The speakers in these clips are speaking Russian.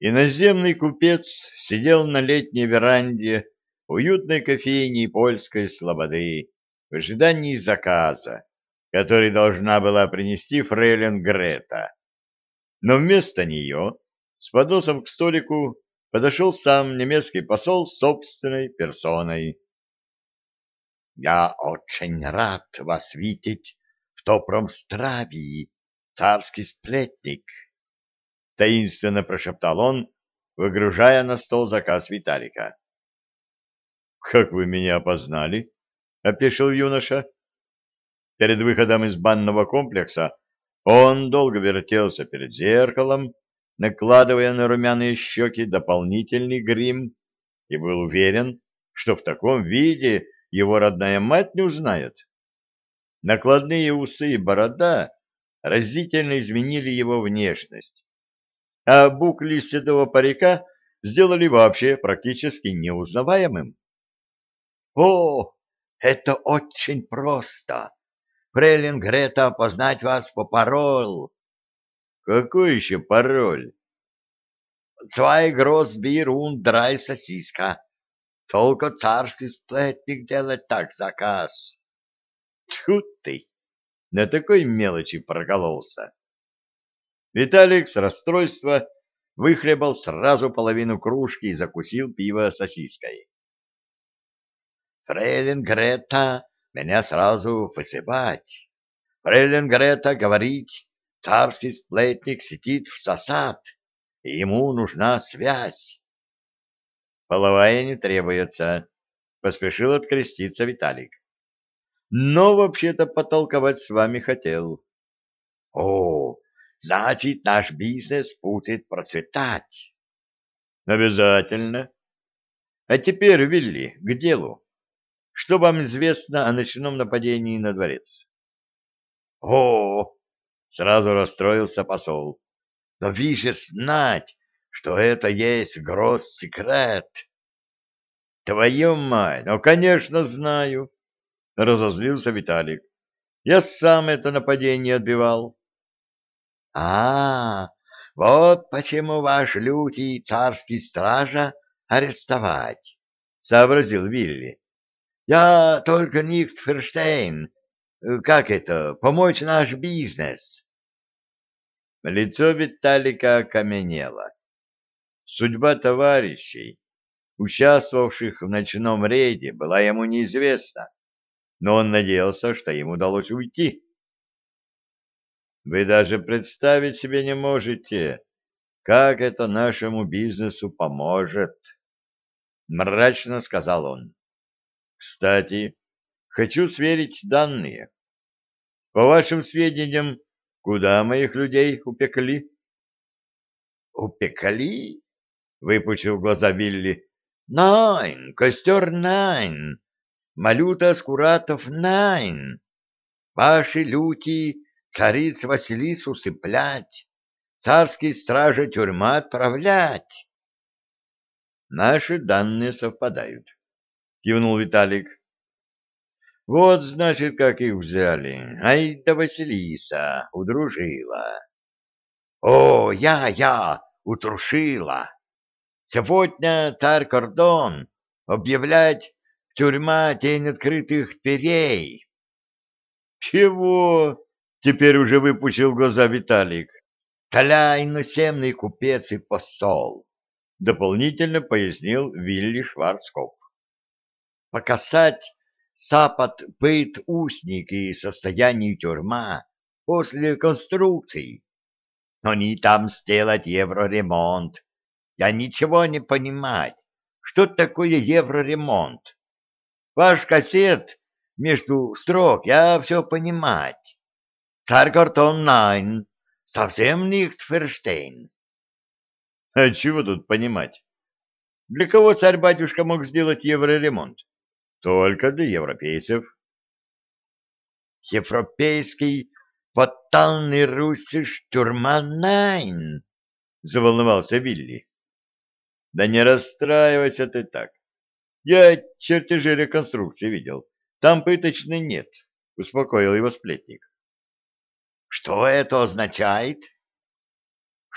Иноземный купец сидел на летней веранде уютной кофейни польской слободы в ожидании заказа, который должна была принести фрейлин Грета. Но вместо нее с подносом к столику подошел сам немецкий посол собственной персоной. «Я очень рад вас видеть в Топромстравии, царский сплетник», — таинственно прошептал он, выгружая на стол заказ Виталика. «Как вы меня опознали?» — опешил юноша. Перед выходом из банного комплекса он долго вертелся перед зеркалом, накладывая на румяные щеки дополнительный грим, и был уверен, что в таком виде его родная мать не узнает. Накладные усы и борода разительно изменили его внешность, а букли седого парика сделали вообще практически неузнаваемым. «О, это очень просто! Фрейлин Грета опознать вас по пароль!» Какой еще пароль? Zwei Гросбир und drei сосиска. Только царский сплетник делает так заказ. Тьфу ты! На такой мелочи прокололся. Виталик с расстройства выхлебал сразу половину кружки и закусил пиво сосиской. Фрейлин Грета меня сразу высыпать. Фрейлин Грета говорить, Царский сплетник сидит в сосад, и ему нужна связь. Половая не требуется, — поспешил откреститься Виталик. Но вообще-то потолковать с вами хотел. — О, значит, наш бизнес будет процветать. — Обязательно. А теперь, Вилли, к делу. Что вам известно о ночном нападении на дворец? — О, Сразу расстроился посол. Но вы же знать, что это есть гросс-секрет. Твою мать, ну, конечно, знаю, разозлился Виталик. Я сам это нападение отбивал. А, вот почему ваш лютий царский стража арестовать, сообразил Вилли. Я только Никтферштейн, как это, помочь наш бизнес? Лицо Виталика окаменело. Судьба товарищей, участвовавших в ночном рейде, была ему неизвестна, но он надеялся, что им удалось уйти. Вы даже представить себе не можете, как это нашему бизнесу поможет, — мрачно сказал он. Кстати, Хочу сверить данные. По вашим сведениям, куда моих людей упекли? Упекли? Выпучил глаза Вилли. Найн, костер найн, Малюта Скуратов найн. Ваши люти цариц Василис усыплять, царские стражи тюрьма отправлять. Наши данные совпадают, кивнул Виталик. Вот, значит, как их взяли. Ай да Василиса удружила. О, я, я, утрушила. Сегодня царь Кордон объявлять тюрьма тень открытых дверей. Чего? Теперь уже выпучил глаза Виталик. Толя иносемный купец и посол, дополнительно пояснил Вилли Шварцкопф. Покасать Сапот пыт усники состоянию тюрьма после конструкции. Они там сделать евроремонт. Я ничего не понимать. Что такое евроремонт? Ваш кассет между строк, я все понимать. Царь Гортон Найн, совсем verstehen. А чего тут понимать? Для кого царь-батюшка мог сделать евроремонт? Только для европейцев. Европейский поталный русиш тюрьма Найн, заволновался Вилли. Да не расстраивайся ты так. Я чертежи реконструкции видел. Там пыточной нет, успокоил его сплетник. Что это означает?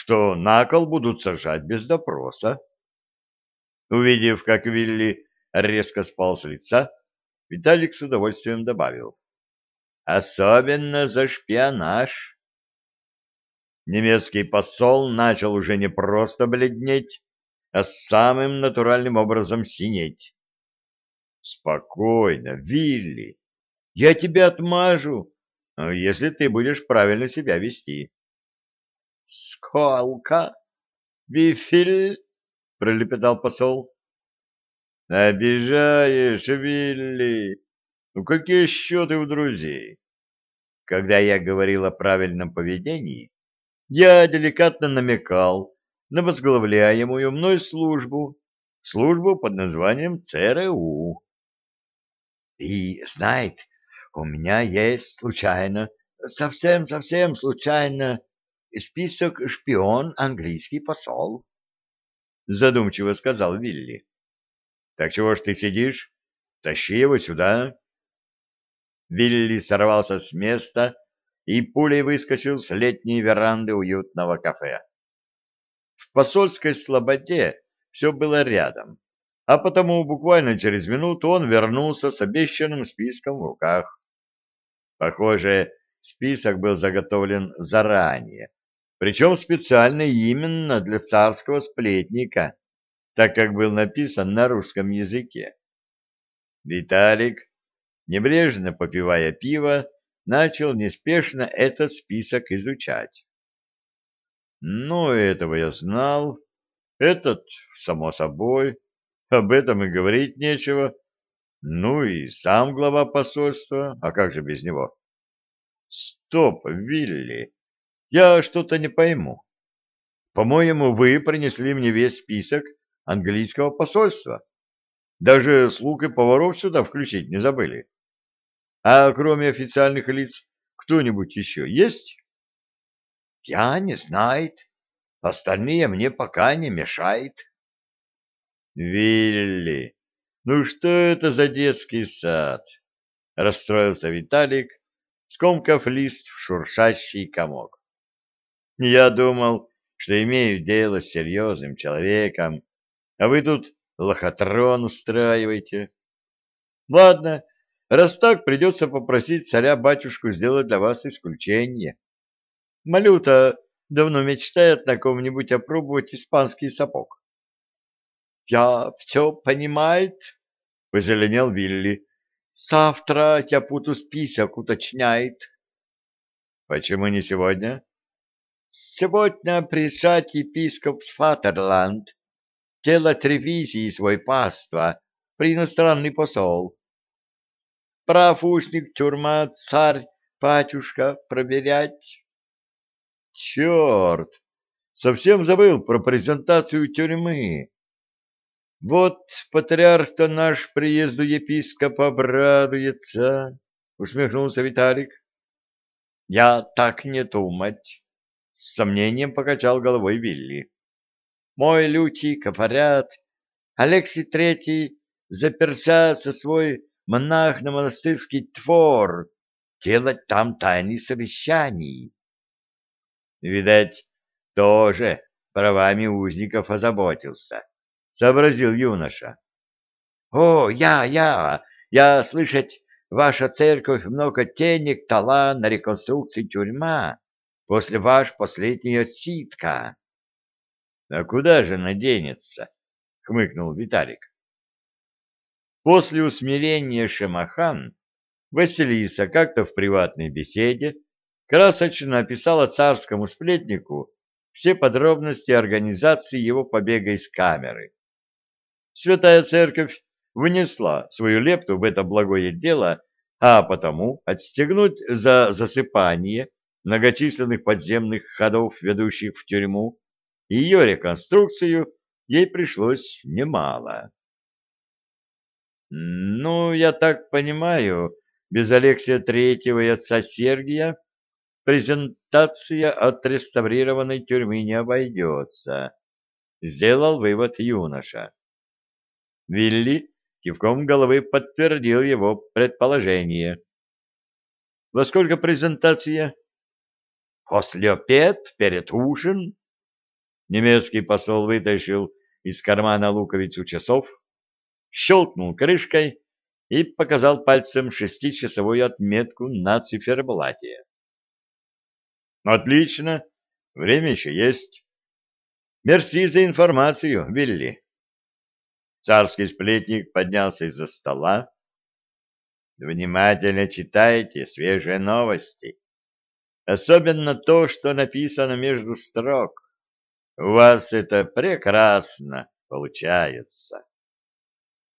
что на кол будут сажать без допроса. Увидев, как Вилли резко спал с лица, Виталик с удовольствием добавил. Особенно за шпионаж. Немецкий посол начал уже не просто бледнеть, а самым натуральным образом синеть. Спокойно, Вилли, я тебя отмажу, если ты будешь правильно себя вести. Сколько? Вифель? пролепетал посол. Обижаешь, Вилли. Ну какие счеты у друзей? Когда я говорил о правильном поведении, я деликатно намекал на возглавляемую мной службу, службу под названием ЦРУ. И знает, у меня есть случайно, совсем-совсем случайно, список шпион английский посол. Задумчиво сказал Вилли. Так чего ж ты сидишь? Тащи его сюда. Вилли сорвался с места и пулей выскочил с летней веранды уютного кафе. В посольской слободе все было рядом, а потому буквально через минуту он вернулся с обещанным списком в руках. Похоже, список был заготовлен заранее, причем специально именно для царского сплетника, так как был написан на русском языке. Виталик небрежно попивая пиво, начал неспешно этот список изучать. Ну, этого я знал, этот, само собой, об этом и говорить нечего. Ну и сам глава посольства, а как же без него? Стоп, Вилли, я что-то не пойму. По-моему, вы принесли мне весь список английского посольства. Даже слуг и поваров сюда включить не забыли. А кроме официальных лиц, кто-нибудь еще есть? Я не знает. Остальные мне пока не мешает. Вилли, ну что это за детский сад? Расстроился Виталик, скомкав лист в шуршащий комок. Я думал, что имею дело с серьезным человеком, а вы тут лохотрон устраиваете. Ладно, Раз так, придется попросить царя-батюшку сделать для вас исключение. Малюта давно мечтает на ком-нибудь опробовать испанский сапог. — Я все понимает, — позеленел Вилли. — Завтра я буду список уточняет. — Почему не сегодня? — Сегодня приезжает епископ с Фатерланд. Делать ревизии свой паства при иностранный посол. Прав устник, тюрьма, царь, батюшка, проверять. Черт! Совсем забыл про презентацию тюрьмы. Вот патриарх-то наш приезду епископа обрадуется, усмехнулся Виталик. Я так не думать, с сомнением покачал головой Вилли. Мой лютий говорят, Алексий Третий заперся со свой монах на монастырский твор, делать там тайные совещаний. Видать, тоже правами узников озаботился, — сообразил юноша. — О, я, я, я, слышать, ваша церковь много денег дала на реконструкцию тюрьма после ваш последний отсидка. — А куда же наденется? — хмыкнул Виталик. После усмирения Шемахан Василиса как-то в приватной беседе красочно описала царскому сплетнику все подробности организации его побега из камеры. Святая Церковь вынесла свою лепту в это благое дело, а потому отстегнуть за засыпание многочисленных подземных ходов, ведущих в тюрьму, и ее реконструкцию ей пришлось немало. Ну, я так понимаю, без Алексия Третьего и отца Сергия презентация отреставрированной тюрьмы не обойдется, сделал вывод юноша. Вилли кивком головы подтвердил его предположение. Во сколько презентация? После обед, перед ужин, Немецкий посол вытащил из кармана луковицу часов, щелкнул крышкой и показал пальцем шестичасовую отметку на циферблате. Отлично, время еще есть. Мерси за информацию, Вилли. Царский сплетник поднялся из-за стола. Внимательно читайте свежие новости. Особенно то, что написано между строк. У вас это прекрасно получается.